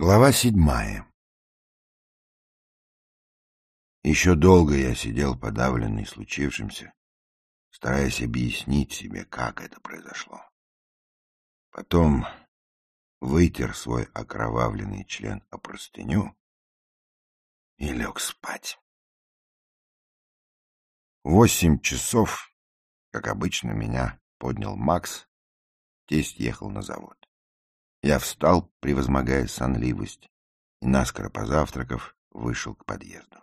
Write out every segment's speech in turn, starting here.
Глава седьмая Еще долго я сидел подавленный случившимся, стараясь объяснить себе, как это произошло. Потом вытер свой окровавленный член о простыню и лег спать. Восемь часов, как обычно, меня поднял Макс, тесть ехал на завод. Я встал, превозмогая сонливость, и, наскоро позавтракав, вышел к подъезду.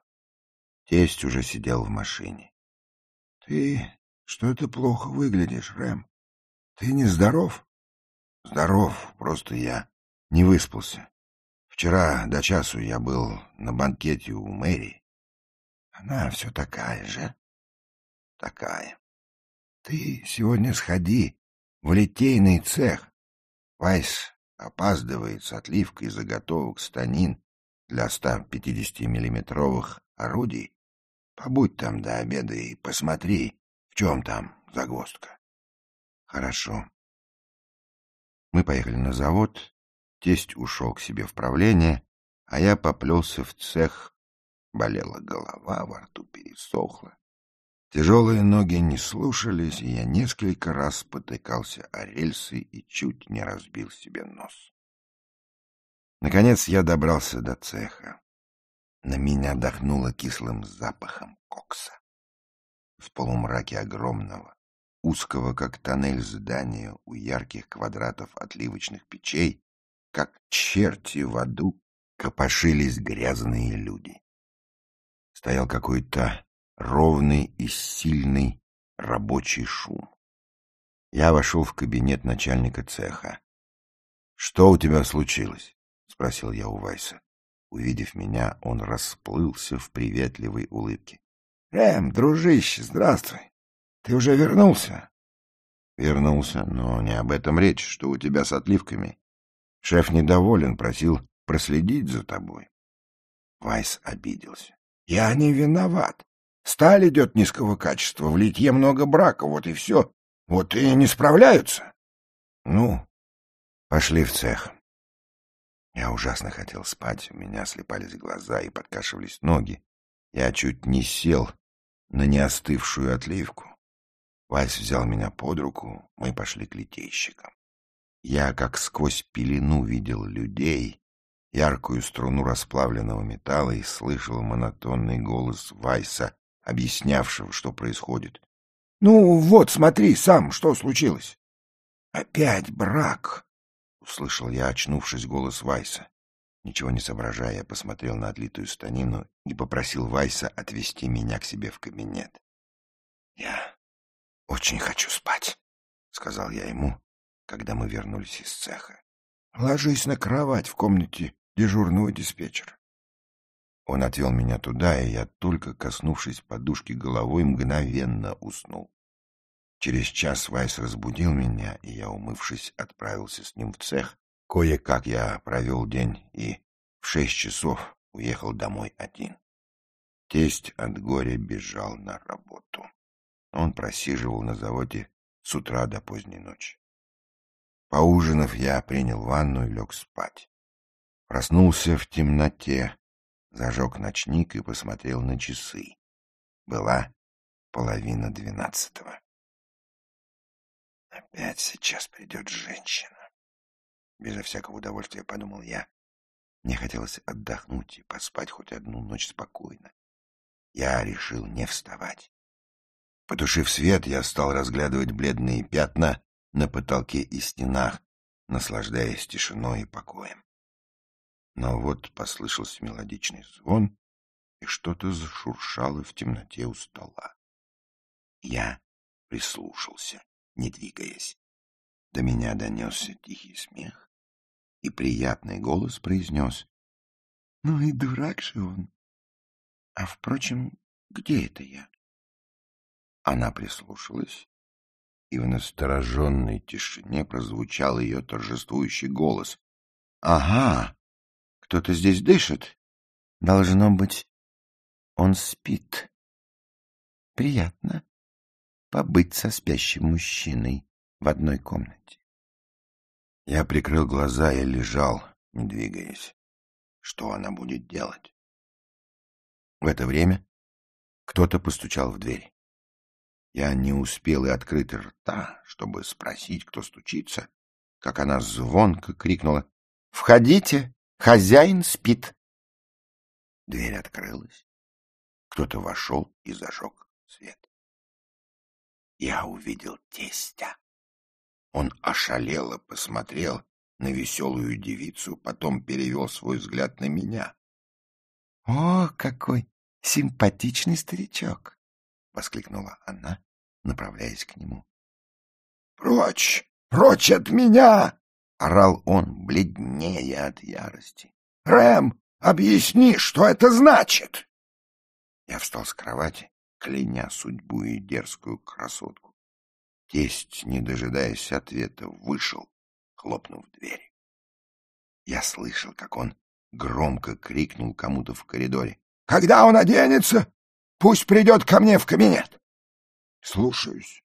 Тесть уже сидел в машине. — Ты что-то плохо выглядишь, Рэм. Ты не здоров? — Здоров, просто я не выспался. Вчера до часу я был на банкете у Мэри. Она все такая же. Такая. Ты сегодня сходи в литейный цех. Вайс опаздывает с отливкой заготовок станин для 150-миллиметровых орудий. Побудь там до обеда и посмотри, в чем там загвоздка. Хорошо. Мы поехали на завод, тесть ушел к себе в правление, а я поплелся в цех. Болела голова, во рту пересохло. Тяжелые ноги не слушались, и я несколько раз потыкался о рельсы и чуть не разбил себе нос. Наконец я добрался до цеха. На меня дохнуло кислым запахом кокса. В полумраке огромного, узкого, как тоннель здания у ярких квадратов отливочных печей, как черти в аду, копошились грязные люди. Стоял какой-то ровный и сильный рабочий шум. Я вошел в кабинет начальника цеха. — Что у тебя случилось? — спросил я у Вайса. Увидев меня, он расплылся в приветливой улыбке. — Рэм, дружище, здравствуй. Ты уже вернулся? — Вернулся, но не об этом речь, что у тебя с отливками. Шеф недоволен, просил проследить за тобой. Вайс обиделся. — Я не виноват. Сталь идет низкого качества, в литье много брака, вот и все. Вот и не справляются. Ну, пошли в цех. Я ужасно хотел спать, у меня слепались глаза и подкашивались ноги. Я чуть не сел на неостывшую отливку. Вась взял меня под руку, мы пошли к литейщикам. Я, как сквозь пелену, видел людей, яркую струну расплавленного металла и слышал монотонный голос Вайса, объяснявшего, что происходит. — Ну, вот, смотри сам, что случилось. — Опять брак, — услышал я, очнувшись, голос Вайса. Ничего не соображая, я посмотрел на отлитую станину и попросил Вайса отвезти меня к себе в кабинет. — Я очень хочу спать, — сказал я ему, когда мы вернулись из цеха. — Ложись на кровать в комнате дежурного диспетчера. Он отвел меня туда, и я, только коснувшись подушки головой, мгновенно уснул. Через час Вайс разбудил меня, и я, умывшись, отправился с ним в цех. Кое-как я провел день и в шесть часов уехал домой один. Тесть от горя бежал на работу. Он просиживал на заводе с утра до поздней ночи. Поужинав, я принял ванну и лег спать. Проснулся в темноте, зажег ночник и посмотрел на часы. Была половина двенадцатого. Опять сейчас придет женщина. Безо всякого удовольствия подумал я. Мне хотелось отдохнуть и поспать хоть одну ночь спокойно. Я решил не вставать. Потушив свет, я стал разглядывать бледные пятна на потолке и стенах, наслаждаясь тишиной и покоем. Но вот послышался мелодичный звон, и что-то зашуршало в темноте у стола. Я прислушался, не двигаясь. До меня донесся тихий смех, и приятный голос произнес. — Ну и дурак же он. А, впрочем, где это я? Она прислушалась, и в настороженной тишине прозвучал ее торжествующий голос. — Ага, кто-то здесь дышит? Должно быть, он спит. Приятно побыть со спящим мужчиной в одной комнате. Я прикрыл глаза и лежал, не двигаясь. что она будет делать. В это время кто-то постучал в дверь. Я не успел и открыть рта, чтобы спросить, кто стучится, как она звонко крикнула «Входите, хозяин спит!» Дверь открылась. Кто-то вошел и зажег свет. Я увидел тестя. Он ошалело посмотрел на веселую девицу, потом перевел свой взгляд на меня. — О, какой симпатичный старичок! — воскликнула она, направляясь к нему. — Прочь! Прочь от меня! — орал он, бледнее от ярости. — Рэм, объясни, что это значит? Я встал с кровати, кляня судьбу и дерзкую красотку. Тесть, не дожидаясь ответа, вышел, хлопнув дверь. Я слышал, как он громко крикнул кому-то в коридоре. — Когда он оденется, пусть придет ко мне в кабинет. — Слушаюсь.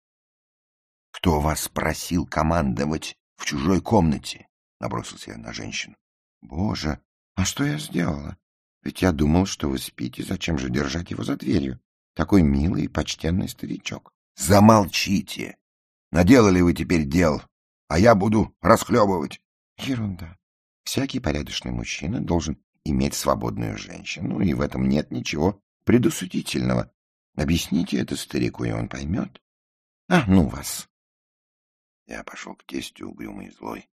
— Кто вас просил командовать в чужой комнате? — набросился я на женщину. — Боже, а что я сделала? Ведь я думал, что вы спите, зачем же держать его за дверью? Такой милый и почтенный старичок. — Замолчите! Наделали вы теперь дел, а я буду расхлебывать. Ерунда. Всякий порядочный мужчина должен иметь свободную женщину, и в этом нет ничего предусудительного. Объясните это старику, и он поймет. А, ну вас. Я пошел к тестю угрюмый и злой.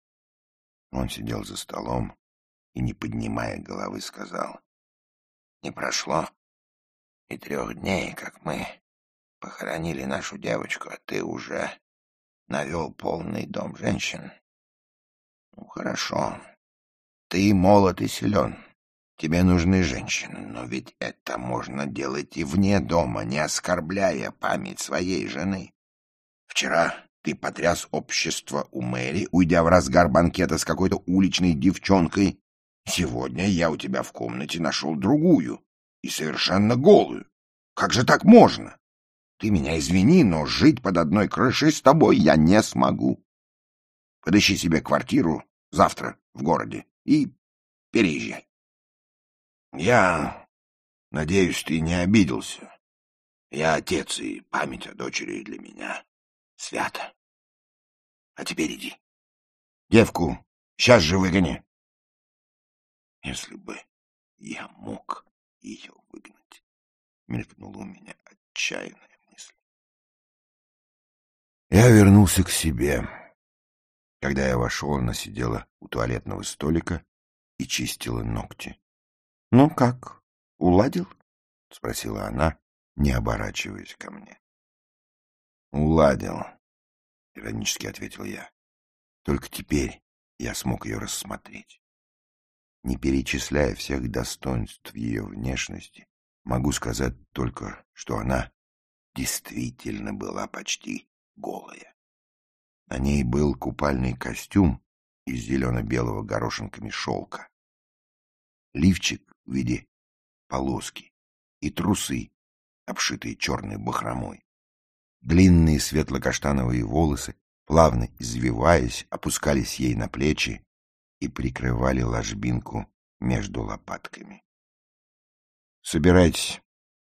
Он сидел за столом и, не поднимая головы, сказал. Не прошло и трех дней, как мы похоронили нашу девочку, а ты уже навел полный дом женщин. Ну, хорошо. Ты молод и силен. Тебе нужны женщины, но ведь это можно делать и вне дома, не оскорбляя память своей жены. Вчера ты потряс общество у Мэри, уйдя в разгар банкета с какой-то уличной девчонкой. Сегодня я у тебя в комнате нашел другую и совершенно голую. Как же так можно? Ты меня извини, но жить под одной крышей с тобой я не смогу. Подыщи себе квартиру завтра в городе и переезжай. Я надеюсь, ты не обиделся. Я отец, и память о дочери для меня свята. А теперь иди. Девку сейчас же выгони. Если бы я мог ее выгнать, мелькнула у меня отчаянная я вернулся к себе. Когда я вошел, она сидела у туалетного столика и чистила ногти. — Ну как, уладил? — спросила она, не оборачиваясь ко мне. — Уладил, — иронически ответил я. Только теперь я смог ее рассмотреть. Не перечисляя всех достоинств ее внешности, могу сказать только, что она действительно была почти голая. На ней был купальный костюм из зелено-белого горошинками шелка, лифчик в виде полоски и трусы, обшитые черной бахромой. Длинные светло-каштановые волосы, плавно извиваясь, опускались ей на плечи и прикрывали ложбинку между лопатками. — Собирайтесь,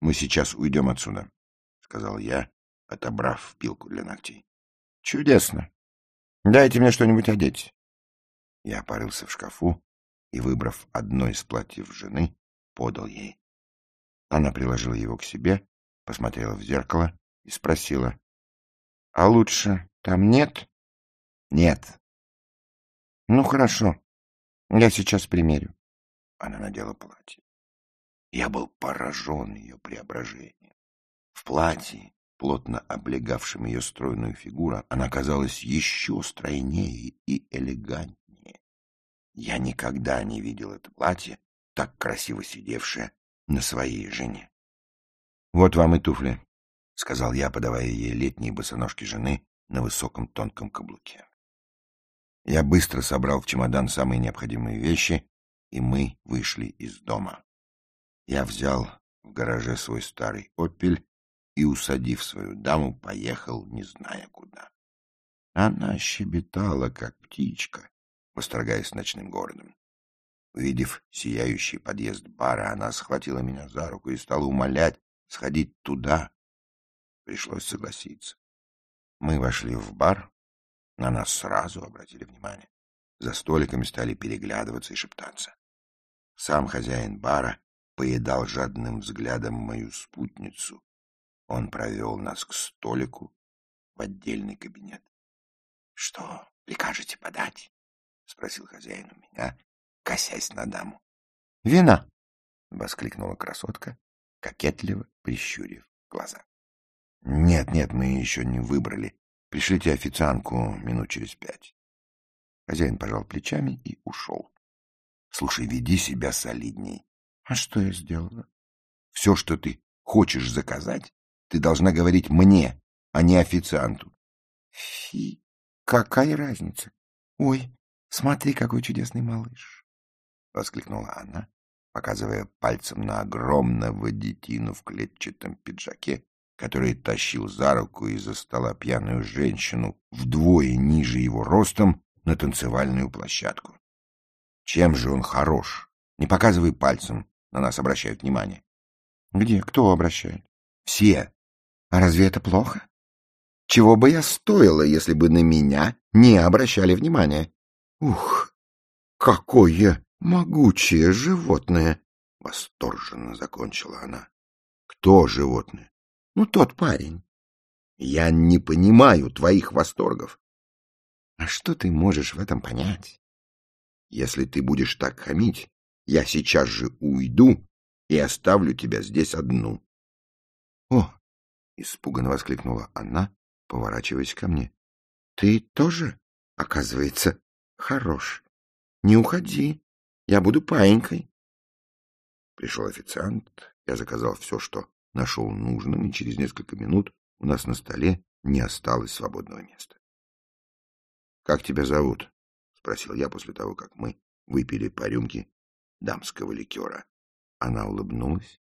мы сейчас уйдем отсюда, — сказал я, отобрав пилку для ногтей. — Чудесно. Дайте мне что-нибудь одеть. Я порылся в шкафу и, выбрав одно из платьев жены, подал ей. Она приложила его к себе, посмотрела в зеркало и спросила. — А лучше там нет? — Нет. — Ну, хорошо. Я сейчас примерю. Она надела платье. Я был поражен ее преображением. В платье плотно облегавшим ее стройную фигуру, она казалась еще стройнее и элегантнее. Я никогда не видел это платье, так красиво сидевшее на своей жене. — Вот вам и туфли, — сказал я, подавая ей летние босоножки жены на высоком тонком каблуке. Я быстро собрал в чемодан самые необходимые вещи, и мы вышли из дома. Я взял в гараже свой старый «Опель» и, усадив свою даму, поехал, не зная куда. Она щебетала, как птичка, восторгаясь ночным городом. Увидев сияющий подъезд бара, она схватила меня за руку и стала умолять сходить туда. Пришлось согласиться. Мы вошли в бар, на нас сразу обратили внимание. За столиками стали переглядываться и шептаться. Сам хозяин бара поедал жадным взглядом мою спутницу. Он провел нас к столику в отдельный кабинет. — Что прикажете подать? — спросил хозяин у меня, косясь на даму. — Вина! — воскликнула красотка, кокетливо прищурив глаза. — Нет, нет, мы еще не выбрали. Пришлите официантку минут через пять. Хозяин пожал плечами и ушел. — Слушай, веди себя солидней. — А что я сделала? — Все, что ты хочешь заказать, ты должна говорить мне, а не официанту. — Фи, какая разница? Ой, смотри, какой чудесный малыш! — воскликнула она, показывая пальцем на огромного детину в клетчатом пиджаке, который тащил за руку из-за стола пьяную женщину вдвое ниже его ростом на танцевальную площадку. Чем же он хорош? Не показывай пальцем, на нас обращают внимание. Где? Кто обращает? Все. А разве это плохо? Чего бы я стоила, если бы на меня не обращали внимания? Ух, какое могучее животное! Восторженно закончила она. Кто животное? Ну, тот парень. Я не понимаю твоих восторгов. А что ты можешь в этом понять? Если ты будешь так хамить, я сейчас же уйду и оставлю тебя здесь одну. — О! — испуганно воскликнула она, поворачиваясь ко мне. — Ты тоже, оказывается, хорош. Не уходи, я буду паинькой. Пришел официант, я заказал все, что нашел нужным, и через несколько минут у нас на столе не осталось свободного места. — Как тебя зовут? — спросил я после того, как мы выпили по рюмке дамского ликера. Она улыбнулась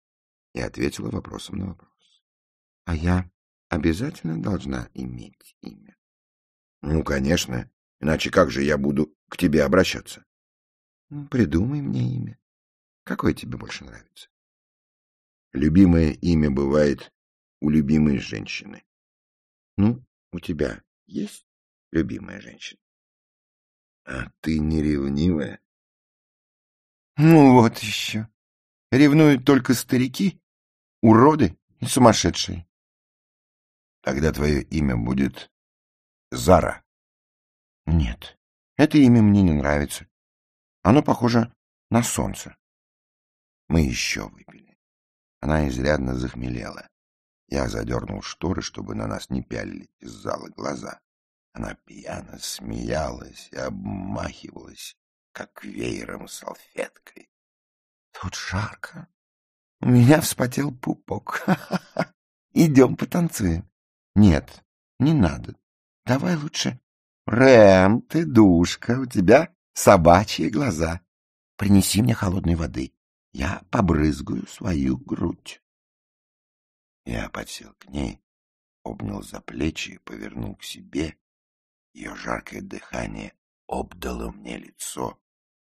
и ответила вопросом на вопрос. — А я обязательно должна иметь имя? — Ну, конечно. Иначе как же я буду к тебе обращаться? Придумай мне имя. Какое тебе больше нравится? Любимое имя бывает у любимой женщины. Ну, у тебя есть любимая женщина? А ты не ревнивая? Ну вот еще. Ревнуют только старики, уроды и сумасшедшие. Тогда твое имя будет Зара. Нет, это имя мне не нравится. Оно похоже на солнце. Мы еще выпили. Она изрядно захмелела. Я задернул шторы, чтобы на нас не пялили из зала глаза. Она пьяно смеялась и обмахивалась, как веером салфеткой. Тут жарко. У меня вспотел пупок. Идем потанцуем. Нет, не надо. Давай лучше. Рэм, ты душка, у тебя собачьи глаза. Принеси мне холодной воды. Я побрызгаю свою грудь. Я подсел к ней, обнял за плечи и повернул к себе. Ее жаркое дыхание обдало мне лицо.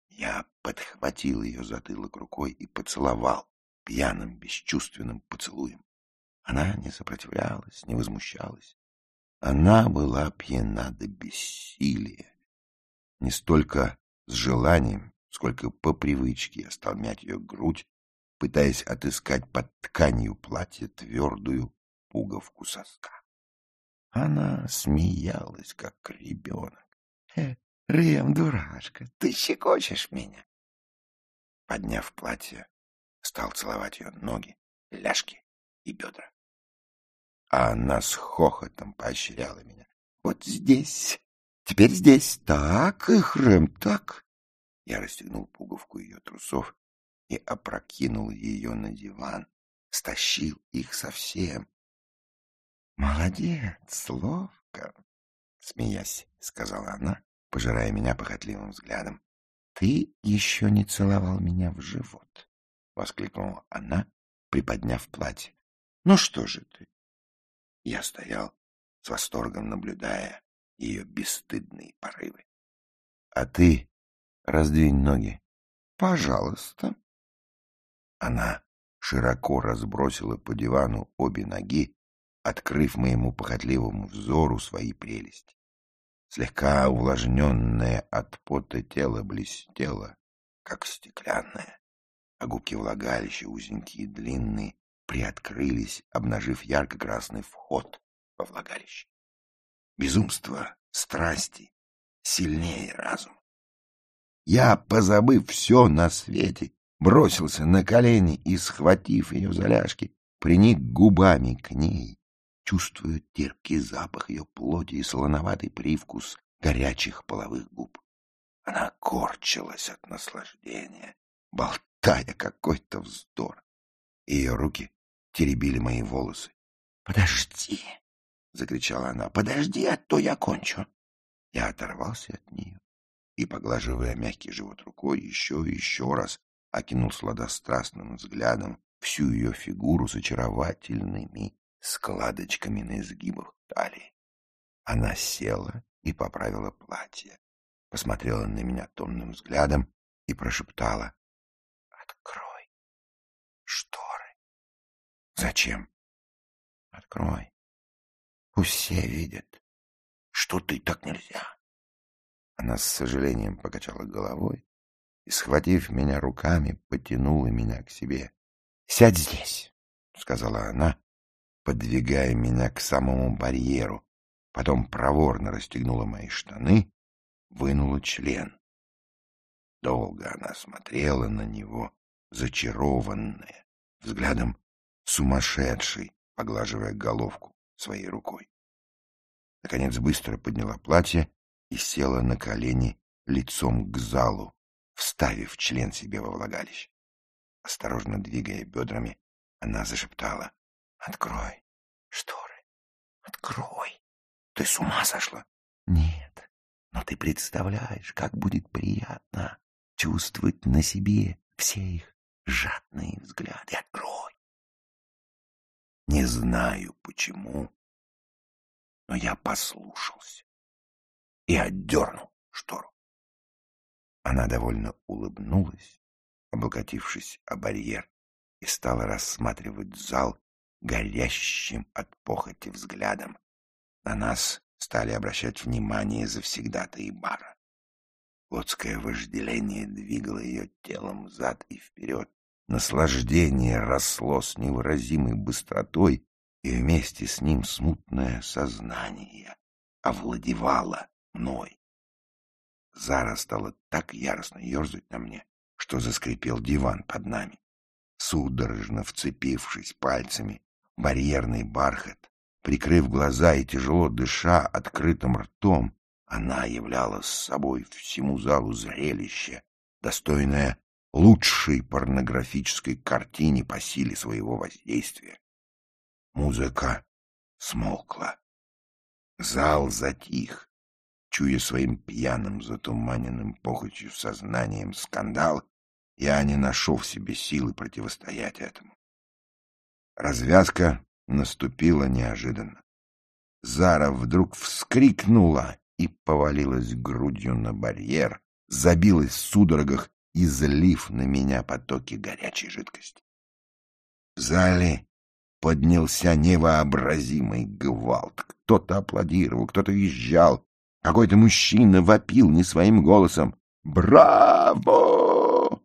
Я подхватил ее затылок рукой и поцеловал пьяным, бесчувственным поцелуем. Она не сопротивлялась, не возмущалась. Она была пьяна до бессилия. Не столько с желанием, сколько по привычке я стал мять ее грудь, пытаясь отыскать под тканью платья твердую пуговку соска. Она смеялась, как ребенок. «Э, Рэм, дурашка, ты щекочешь меня!» Подняв платье, стал целовать ее ноги, ляжки и бедра. А она с хохотом поощряла меня. «Вот здесь, теперь здесь, так, их, Рэм, так!» Я расстегнул пуговку ее трусов и опрокинул ее на диван, стащил их совсем, Молодец, ловко, смеясь, сказала она, пожирая меня похотливым взглядом. Ты еще не целовал меня в живот, воскликнула она, приподняв платье. Ну что же ты? Я стоял с восторгом, наблюдая ее бесстыдные порывы. А ты раздвинь ноги, Пожалуйста. Она широко разбросила по дивану обе ноги, открыв моему похотливому взору свои прелести. Слегка увлажненное от пота тело блестело, как стеклянное, а губки влагалища, узенькие и длинные, приоткрылись, обнажив ярко-красный вход во влагалище. Безумство, страсти сильнее разума. Я, позабыв все на свете, бросился на колени и, схватив ее за ляжки, приник губами к ней, чувствуя терпкий запах ее плоти и солоноватый привкус горячих половых губ. Она корчилась от наслаждения, болтая какой-то вздор. Ее руки теребили мои волосы. — Подожди! — закричала она. — Подожди, а то я кончу. Я оторвался от нее и, поглаживая мягкий живот рукой, еще и еще раз окинул сладострастным взглядом всю ее фигуру с очаровательными складочками на изгибах талии. Она села и поправила платье, посмотрела на меня томным взглядом и прошептала «Открой шторы». «Зачем?» «Открой. Пусть все видят, что ты так нельзя». Она с сожалением покачала головой и, схватив меня руками, потянула меня к себе. «Сядь здесь», — сказала она, подвигая меня к самому барьеру, потом проворно расстегнула мои штаны, вынула член. Долго она смотрела на него, зачарованная, взглядом сумасшедший, поглаживая головку своей рукой. Наконец быстро подняла платье и села на колени лицом к залу, вставив член себе во влагалище. Осторожно двигая бедрами, она зашептала. Открой шторы. Открой. Ты с ума сошла? Нет. Но ты представляешь, как будет приятно чувствовать на себе все их жадные взгляды. Открой. Не знаю почему, но я послушался и отдернул штору. Она довольно улыбнулась, облокотившись о барьер, и стала рассматривать зал горящим от похоти взглядом. На нас стали обращать внимание завсегдатые бара. Плотское вожделение двигало ее телом взад и вперед. Наслаждение росло с невыразимой быстротой, и вместе с ним смутное сознание овладевало мной. Зара стала так яростно ерзать на мне, что заскрипел диван под нами. Судорожно вцепившись пальцами барьерный бархат. Прикрыв глаза и тяжело дыша открытым ртом, она являла с собой всему залу зрелище, достойное лучшей порнографической картине по силе своего воздействия. Музыка смолкла. Зал затих, чуя своим пьяным, затуманенным похотью сознанием скандал, я не нашел в себе силы противостоять этому. Развязка наступила неожиданно. Зара вдруг вскрикнула и повалилась грудью на барьер, забилась в судорогах, излив на меня потоки горячей жидкости. В зале поднялся невообразимый гвалт. Кто-то аплодировал, кто-то визжал. Какой-то мужчина вопил не своим голосом. «Браво!»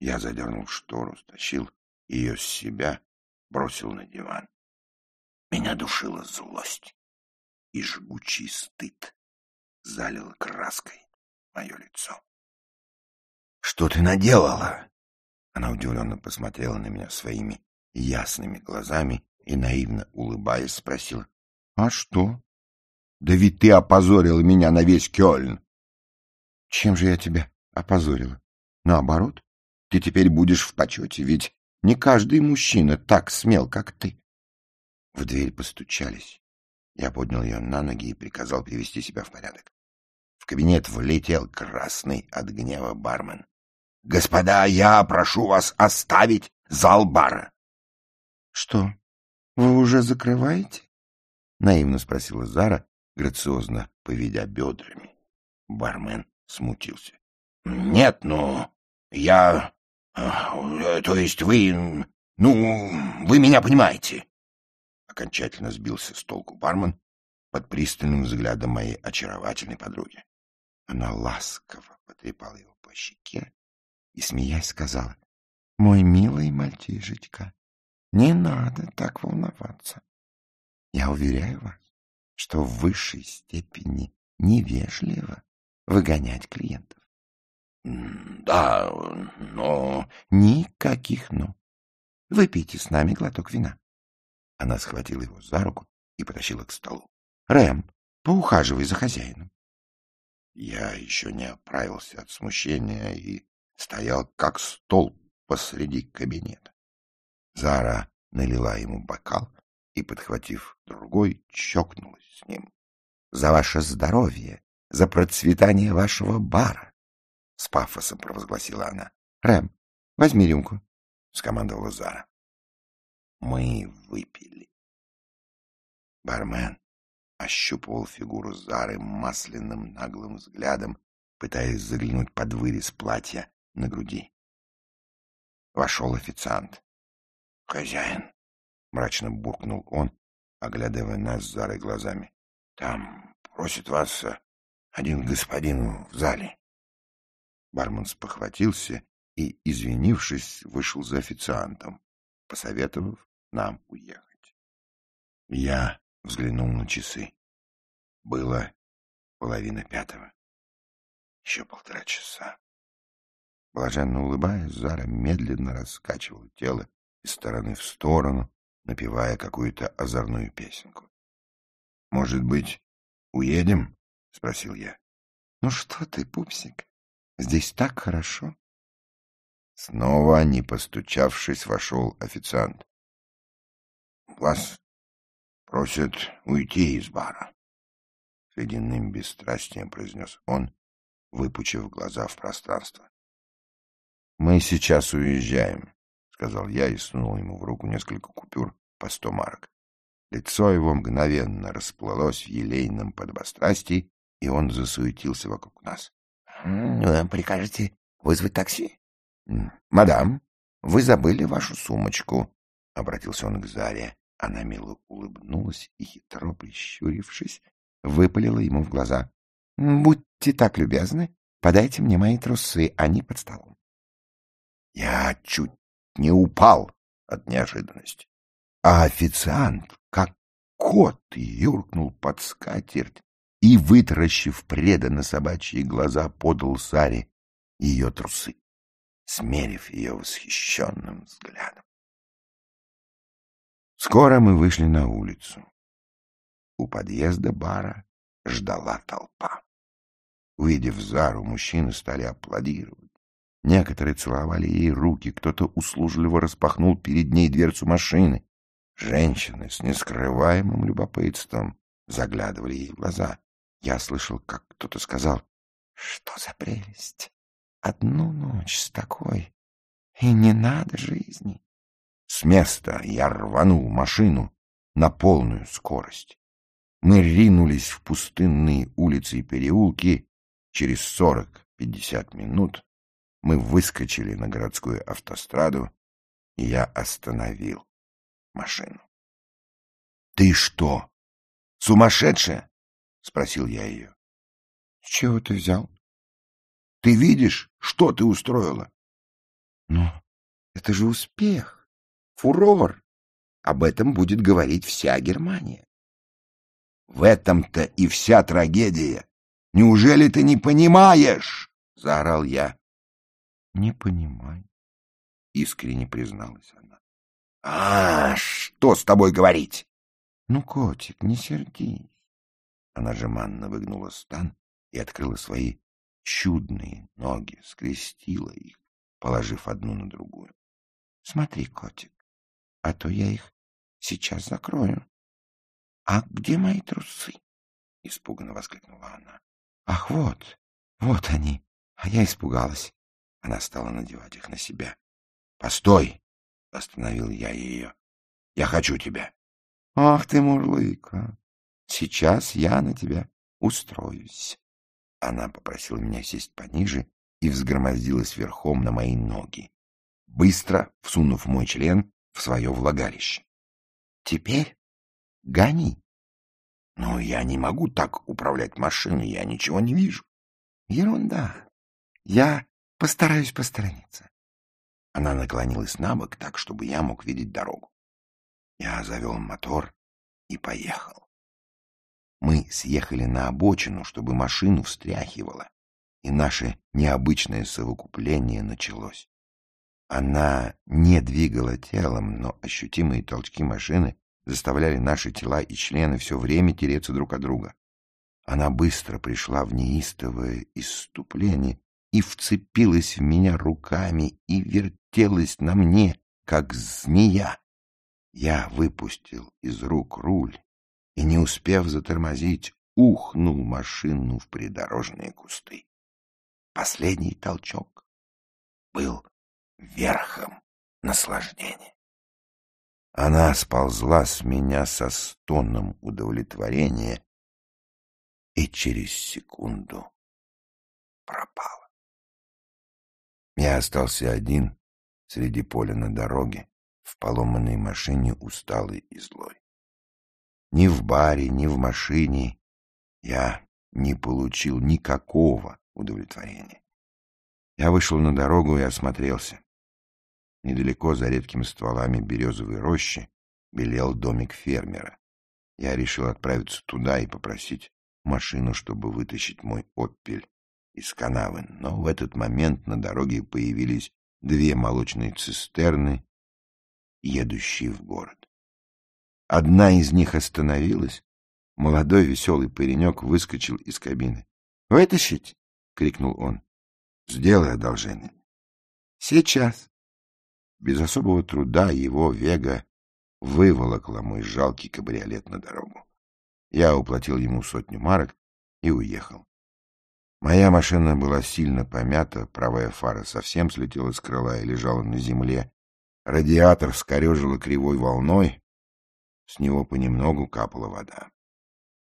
Я задернул штору, стащил ее с себя бросил на диван. Меня душила злость, и жгучий стыд залил краской мое лицо. — Что ты наделала? Она удивленно посмотрела на меня своими ясными глазами и, наивно улыбаясь, спросила. — А что? — Да ведь ты опозорила меня на весь Кёльн. — Чем же я тебя опозорила? Наоборот, ты теперь будешь в почете, ведь не каждый мужчина так смел, как ты. В дверь постучались. Я поднял ее на ноги и приказал привести себя в порядок. В кабинет влетел красный от гнева бармен. — Господа, я прошу вас оставить зал бара. — Что, вы уже закрываете? — наивно спросила Зара, грациозно поведя бедрами. Бармен смутился. — Нет, но Я... Э, то есть вы... Ну, вы меня понимаете. Окончательно сбился с толку бармен под пристальным взглядом моей очаровательной подруги. Она ласково потрепала его по щеке и, смеясь, сказала, «Мой милый мальчишечка, не надо так волноваться. Я уверяю вас, что в высшей степени невежливо выгонять клиентов. Да, но... Никаких «но». Выпейте с нами глоток вина. Она схватила его за руку и потащила к столу. Рэм, поухаживай за хозяином. Я еще не оправился от смущения и стоял как стол посреди кабинета. Зара налила ему бокал и, подхватив другой, чокнулась с ним. — За ваше здоровье, за процветание вашего бара! — с пафосом провозгласила она. — Рэм, возьми рюмку, — скомандовала Зара. Мы выпили. Бармен ощупывал фигуру Зары масляным наглым взглядом, пытаясь заглянуть под вырез платья на груди. Вошел официант. — Хозяин, — мрачно буркнул он, оглядывая нас с Зарой глазами. — Там просит вас э, один господин в зале. Бармен спохватился и, извинившись, вышел за официантом, посоветовав нам уехать. Я взглянул на часы. Было половина пятого. Еще полтора часа. Блаженно улыбаясь, Зара медленно раскачивала тело из стороны в сторону, напевая какую-то озорную песенку. — Может быть, уедем? — спросил я. — Ну что ты, пупсик, здесь так хорошо. Снова, не постучавшись, вошел официант. — Вас просят уйти из бара. С ледяным бесстрастием произнес он, выпучив глаза в пространство. — Мы сейчас уезжаем, — сказал я и сунул ему в руку несколько купюр по сто марок. Лицо его мгновенно расплылось в елейном подобострастии, и он засуетился вокруг нас. — Вы прикажете вызвать такси? — Мадам, вы забыли вашу сумочку, — обратился он к Заре. Она мило улыбнулась и, хитро прищурившись, выпалила ему в глаза. — Будьте так любезны, подайте мне мои трусы, они под столом. Я чуть не упал от неожиданности. А официант, как кот, юркнул под скатерть и, вытаращив преданно собачьи глаза, подал Саре ее трусы, смерив ее восхищенным взглядом. Скоро мы вышли на улицу. У подъезда бара ждала толпа. Увидев Зару, мужчины стали аплодировать. Некоторые целовали ей руки, кто-то услужливо распахнул перед ней дверцу машины. Женщины с нескрываемым любопытством заглядывали ей в глаза. Я слышал, как кто-то сказал, «Что за прелесть! Одну ночь с такой, и не надо жизни!» С места я рванул машину на полную скорость. Мы ринулись в пустынные улицы и переулки. Через сорок-пятьдесят минут мы выскочили на городскую автостраду, и я остановил машину. — Ты что, сумасшедшая? — спросил я ее. — С чего ты взял? — Ты видишь, что ты устроила? — Ну, это же успех фурор. Об этом будет говорить вся Германия. В этом-то и вся трагедия. Неужели ты не понимаешь? Заорал я. Не понимаю. Искренне призналась она. А, что с тобой говорить? Ну, котик, не сердись. Она жеманно выгнула стан и открыла свои чудные ноги, скрестила их, положив одну на другую. Смотри, котик, а то я их сейчас закрою. — А где мои трусы? — испуганно воскликнула она. — Ах, вот, вот они. А я испугалась. Она стала надевать их на себя. — Постой! — остановил я ее. — Я хочу тебя. — Ах ты, мурлыка! Сейчас я на тебя устроюсь. Она попросила меня сесть пониже и взгромоздилась верхом на мои ноги, быстро всунув мой член в свое влагалище. — Теперь гони. — Но я не могу так управлять машиной, я ничего не вижу. — Ерунда. Я постараюсь посторониться. Она наклонилась на бок так, чтобы я мог видеть дорогу. Я завел мотор и поехал. Мы съехали на обочину, чтобы машину встряхивало, и наше необычное совокупление началось. Она не двигала телом, но ощутимые толчки машины заставляли наши тела и члены все время тереться друг от друга. Она быстро пришла в неистовое исступление и вцепилась в меня руками и вертелась на мне, как змея. Я выпустил из рук руль и, не успев затормозить, ухнул машину в придорожные кусты. Последний толчок был верхом наслаждения. Она сползла с меня со стоном удовлетворения и через секунду пропала. Я остался один среди поля на дороге, в поломанной машине, усталый и злой. Ни в баре, ни в машине я не получил никакого удовлетворения. Я вышел на дорогу и осмотрелся. Недалеко, за редкими стволами березовой рощи, белел домик фермера. Я решил отправиться туда и попросить машину, чтобы вытащить мой «Опель» из канавы. Но в этот момент на дороге появились две молочные цистерны, едущие в город. Одна из них остановилась. Молодой веселый паренек выскочил из кабины. «Вытащить!» — крикнул он. «Сделай одолжение». «Сейчас». Без особого труда его Вега выволокла мой жалкий кабриолет на дорогу. Я уплатил ему сотню марок и уехал. Моя машина была сильно помята, правая фара совсем слетела с крыла и лежала на земле. Радиатор скорежило кривой волной, с него понемногу капала вода.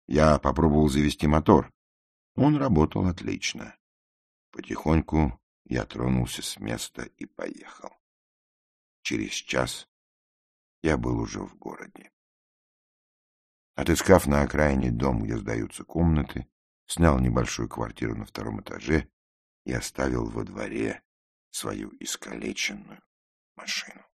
Я попробовал завести мотор. Он работал отлично. Потихоньку я тронулся с места и поехал. Через час я был уже в городе. Отыскав на окраине дом, где сдаются комнаты, снял небольшую квартиру на втором этаже и оставил во дворе свою искалеченную машину.